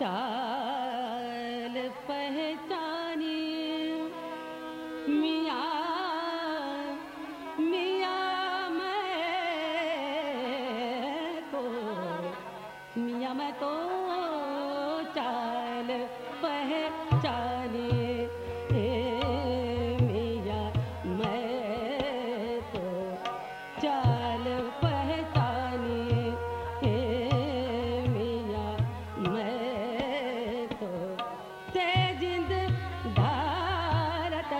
家。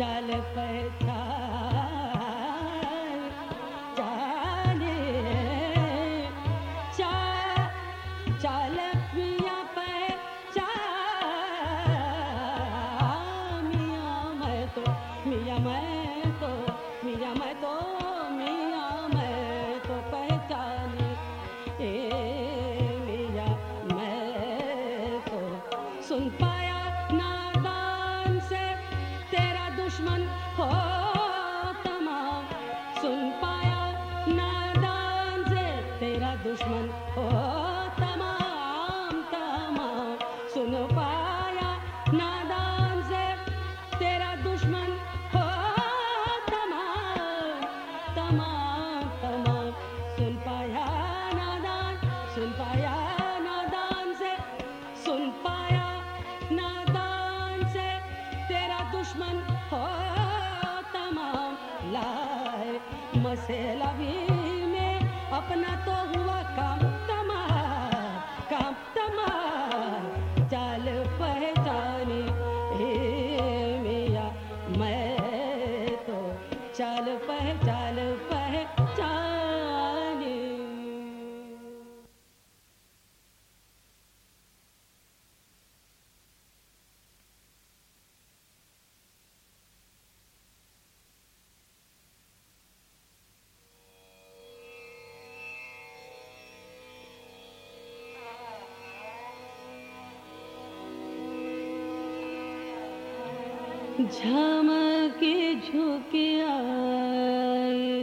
ल Richmond. झमके झुके आए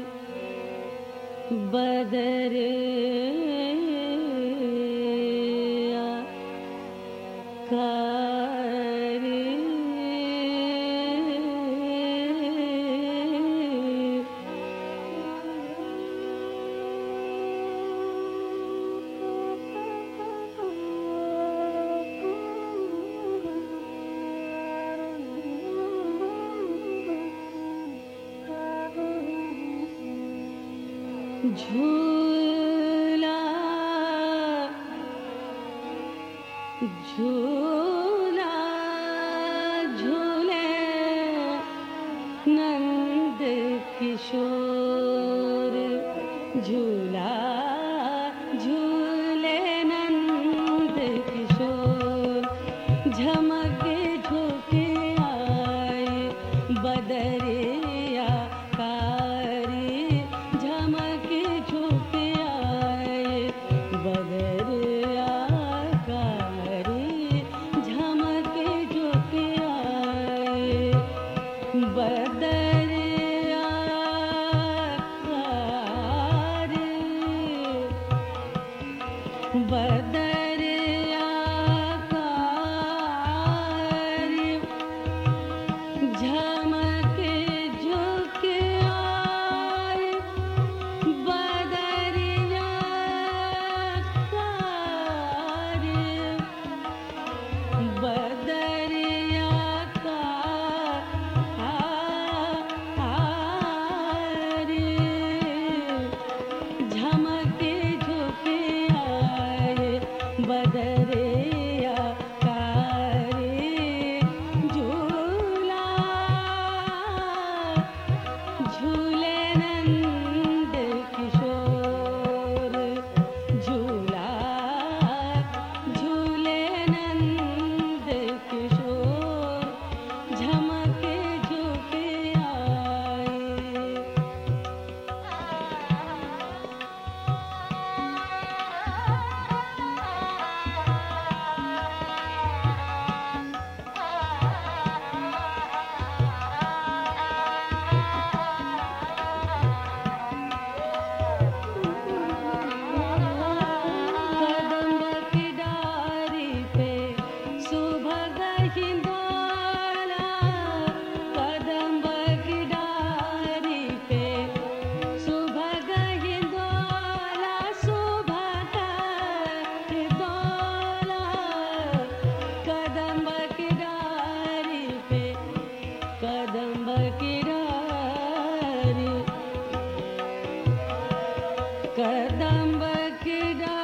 बदल झला। झूले नन्द किशो झूला झूले नन्द किशो झमक झुकिया बदर கடம்பக்கிடா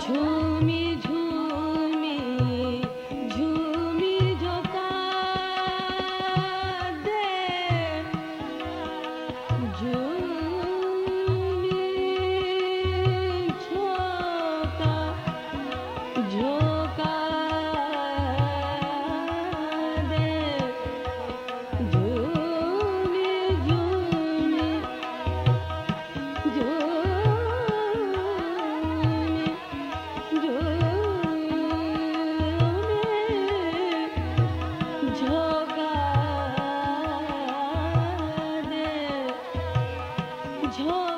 झूमी 行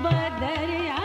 बदरिया